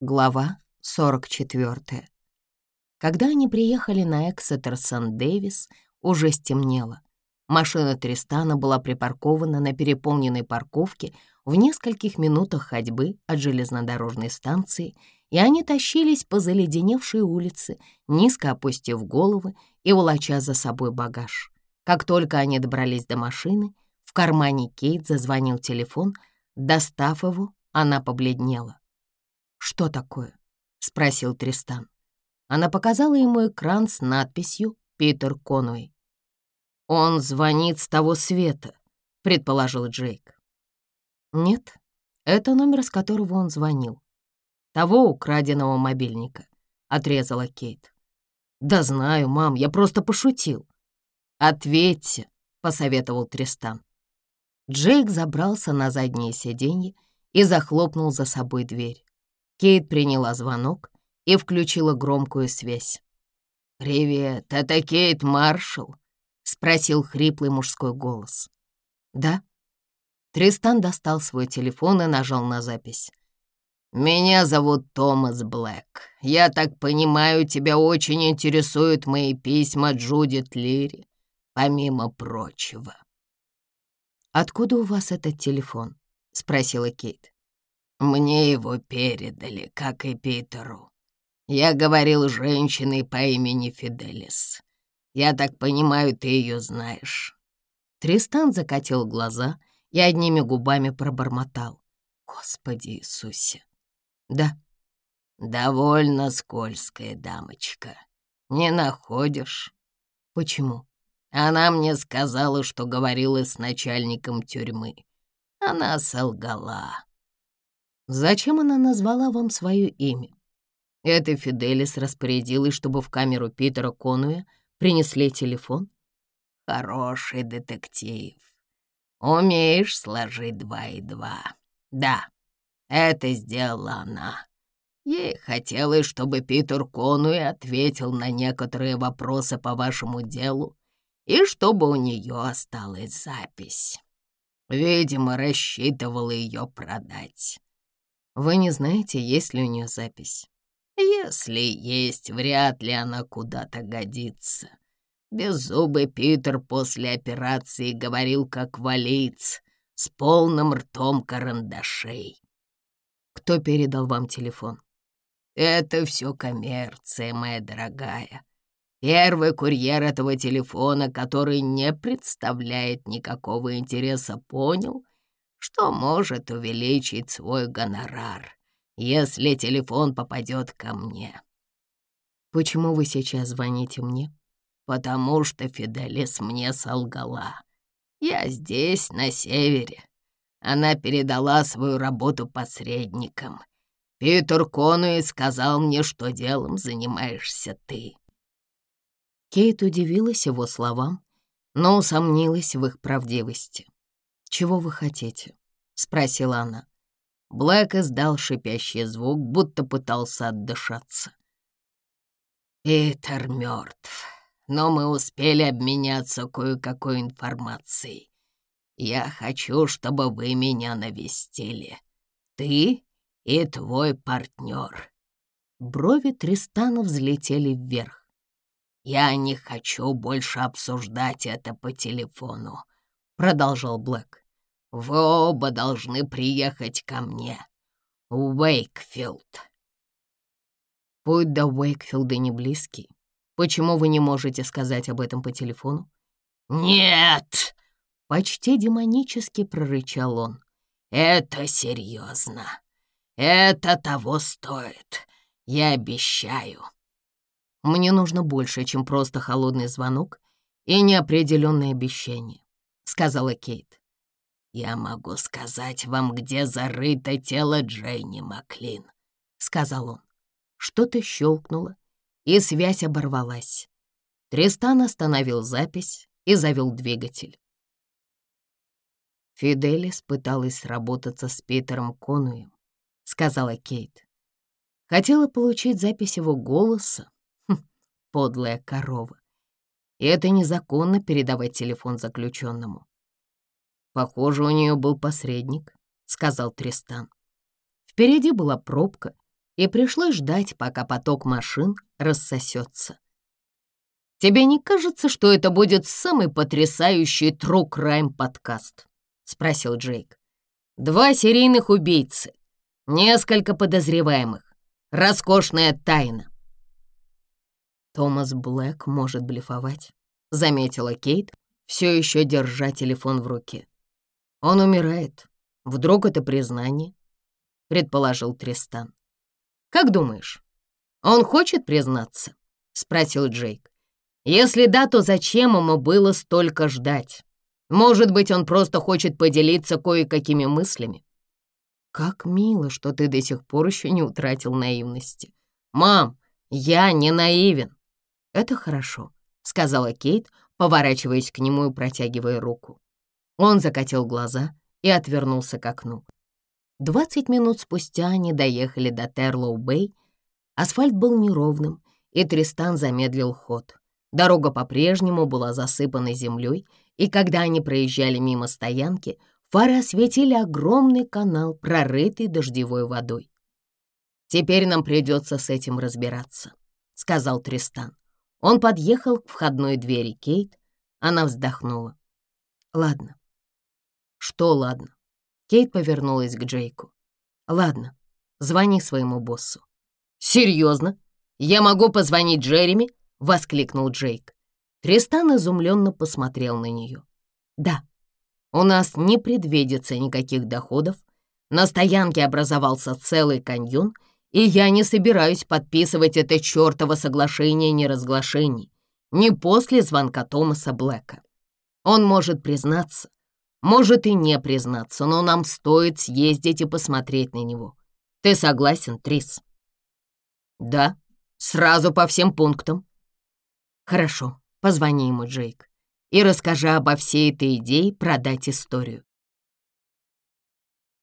Глава 44. Когда они приехали на Эксетер Сан-Дэвис, уже стемнело. Машина Тристана была припаркована на переполненной парковке в нескольких минутах ходьбы от железнодорожной станции, и они тащились по заледеневшей улице, низко опустив головы и волоча за собой багаж. Как только они добрались до машины, в кармане Кейт зазвонил телефон, достав его, она побледнела. «Что такое?» — спросил Тристан. Она показала ему экран с надписью «Питер Конуэй». «Он звонит с того света», — предположил Джейк. «Нет, это номер, с которого он звонил. Того украденного мобильника», — отрезала Кейт. «Да знаю, мам, я просто пошутил». «Ответьте», — посоветовал Тристан. Джейк забрался на заднее сиденье и захлопнул за собой дверь. Кейт приняла звонок и включила громкую связь. «Привет, это Кейт Маршалл?» — спросил хриплый мужской голос. «Да». Тристан достал свой телефон и нажал на запись. «Меня зовут Томас Блэк. Я так понимаю, тебя очень интересуют мои письма Джудит Лири, помимо прочего». «Откуда у вас этот телефон?» — спросила Кейт. Мне его передали, как и Питеру. Я говорил женщиной по имени Фиделис. Я так понимаю, ты ее знаешь». Тристан закатил глаза и одними губами пробормотал. «Господи Иисусе!» «Да». «Довольно скользкая дамочка. Не находишь?» «Почему?» «Она мне сказала, что говорила с начальником тюрьмы. Она солгала». Зачем она назвала вам свое имя? Это Фиделис распорядилась, чтобы в камеру Питера Конуя принесли телефон? Хороший детектив. Умеешь сложить два и два. Да, это сделала она. Ей хотелось, чтобы Питер Конуэ ответил на некоторые вопросы по вашему делу и чтобы у нее осталась запись. Видимо, рассчитывала ее продать. Вы не знаете, есть ли у нее запись? Если есть, вряд ли она куда-то годится. Беззубый Питер после операции говорил как валиц, с полным ртом карандашей. Кто передал вам телефон? Это все коммерция, моя дорогая. Первый курьер этого телефона, который не представляет никакого интереса, понял, что может увеличить свой гонорар, если телефон попадет ко мне. Почему вы сейчас звоните мне? Потому что Фиделис мне солгала. Я здесь, на севере. Она передала свою работу посредникам. Питер Конуи сказал мне, что делом занимаешься ты. Кейт удивилась его словам, но усомнилась в их правдивости. «Чего вы хотите?» — спросила она. Блэк издал шипящий звук, будто пытался отдышаться. «Питер мертв, но мы успели обменяться кое-какой информацией. Я хочу, чтобы вы меня навестили. Ты и твой партнер». Брови Тристана взлетели вверх. «Я не хочу больше обсуждать это по телефону продолжал Блэк. «Вы оба должны приехать ко мне, Уэйкфилд». «Путь до Уэйкфилда не близкий. Почему вы не можете сказать об этом по телефону?» «Нет!» — почти демонически прорычал он. «Это серьезно. Это того стоит. Я обещаю». Мне нужно больше, чем просто холодный звонок и неопределенное обещание. — сказала Кейт. «Я могу сказать вам, где зарыто тело Джейни Маклин», — сказал он. Что-то щелкнуло, и связь оборвалась. Тристан остановил запись и завел двигатель. «Фиделис пыталась сработаться с Питером Конуем», — сказала Кейт. «Хотела получить запись его голоса. Хм, подлая корова. И Это незаконно передавать телефон заключенному. «Похоже, у нее был посредник», — сказал Тристан. Впереди была пробка, и пришлось ждать, пока поток машин рассосется. «Тебе не кажется, что это будет самый потрясающий True Crime подкаст?» — спросил Джейк. «Два серийных убийцы, несколько подозреваемых, роскошная тайна». Томас Блэк может блефовать», — заметила Кейт, все еще держа телефон в руке. «Он умирает. Вдруг это признание?» — предположил Тристан. «Как думаешь, он хочет признаться?» — спросил Джейк. «Если да, то зачем ему было столько ждать? Может быть, он просто хочет поделиться кое-какими мыслями?» «Как мило, что ты до сих пор еще не утратил наивности. Мам, я не наивен это хорошо», — сказала Кейт, поворачиваясь к нему и протягивая руку. Он закатил глаза и отвернулся к окну. Двадцать минут спустя они доехали до Терлоу-Бэй. Асфальт был неровным, и Тристан замедлил ход. Дорога по-прежнему была засыпана землей, и когда они проезжали мимо стоянки, фары осветили огромный канал, прорытый дождевой водой. «Теперь нам придется с этим разбираться», — сказал Тристан. Он подъехал к входной двери Кейт. Она вздохнула. «Ладно». «Что ладно?» Кейт повернулась к Джейку. «Ладно, звони своему боссу». «Серьезно? Я могу позвонить Джереми?» — воскликнул Джейк. Тристан изумленно посмотрел на нее. «Да, у нас не предвидится никаких доходов. На стоянке образовался целый каньон — и я не собираюсь подписывать это чертово соглашение неразглашений, не после звонка Томаса Блэка. Он может признаться, может и не признаться, но нам стоит съездить и посмотреть на него. Ты согласен, Трис? Да, сразу по всем пунктам. Хорошо, позвони ему, Джейк, и расскажи обо всей этой идее продать историю.